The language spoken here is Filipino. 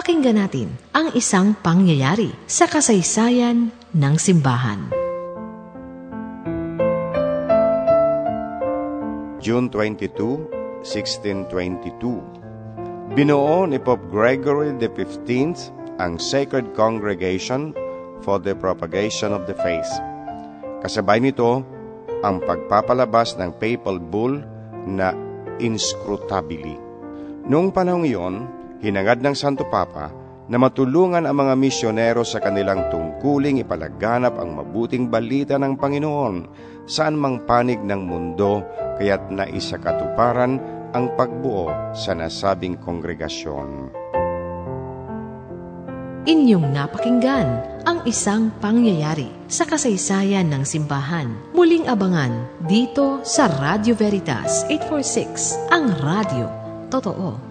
Pakinggan natin ang isang pangyayari sa kasaysayan ng simbahan. June 22, 1622 Binuo ni Pope Gregory XV ang Sacred Congregation for the Propagation of the Faith. Kasabay nito, ang pagpapalabas ng papal bull na inscrutabili. Noong panahong iyon, hinangad ng Santo Papa na matulungan ang mga misyonero sa kanilang tungkuling ipalaganap ang mabuting balita ng Panginoon saan mang panig ng mundo kaya't naisakatuparan ang pagbuo sa nasabing kongregasyon. Inyong napakinggan ang isang pangyayari sa kasaysayan ng simbahan. Muling abangan dito sa Radio Veritas 846, ang radio. Totoo.